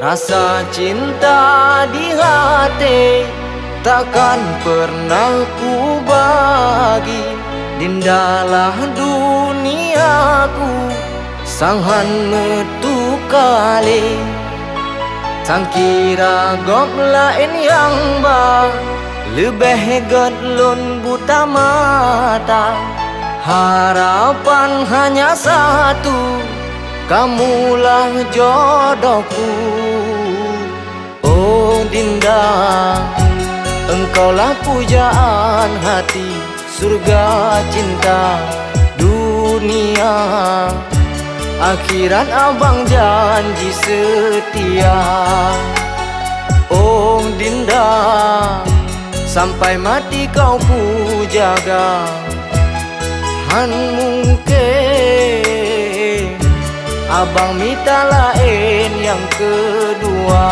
Rasa cinta di hati Takkan pernah ku bagi. Dindalah duniaku Sanghan metu kali Sang kira gok lain yang ba Lebih gedlun buta mata. Harapan hanya satu Kamulah jodohku. Oh Dinda Engkaulah pujaan hati Surga cinta dunia. Akhirat abang janji setia. Oh Dinda Sampai mati kau pujaga Han mungkin Abang minta lain yang kedua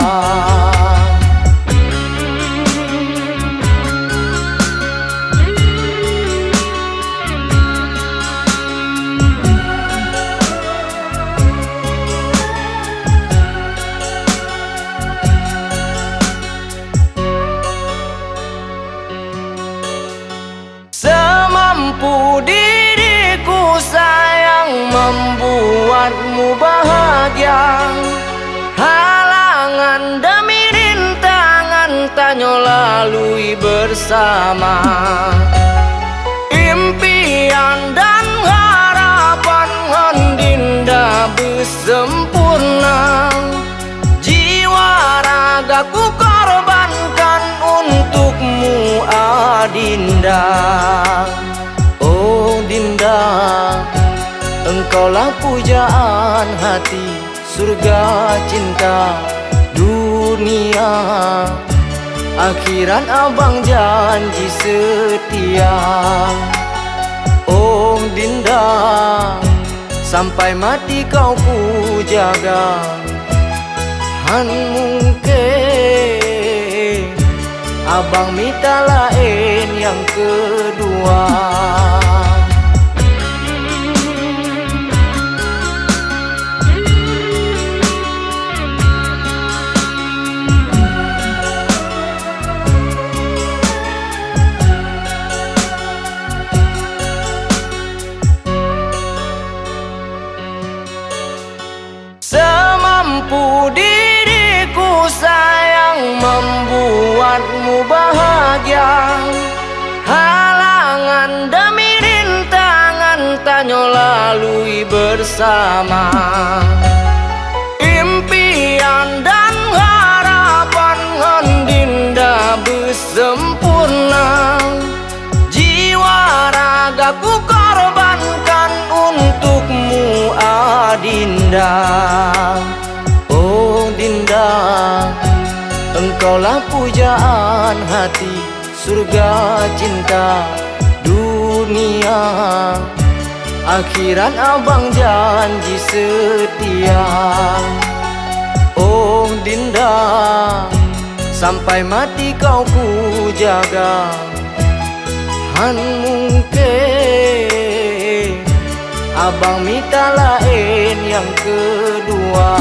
tanyo lalui bersama. Impian dan harapan Dinda bersempurna. Jiwa ragaku korbankan untukmu Adinda. Oh Dinda Engkaulah pujaan hati Surga cinta dunia Akhirat abang janji setia. Oh Dinda Sampai mati kau pujaga Han mungkin Abang minta lain yang kedua lalui bersama. Impian dan harapan Dinda bersempurna. Jiwa ragaku korbankan untukmu Adinda. Oh Dinda Engkaulah pujaan hati Surga cinta dunia Akhirat abang janji setia. Oh Dinda Sampai mati kau pujaga. Han mungkin Abang minta lain yang kedua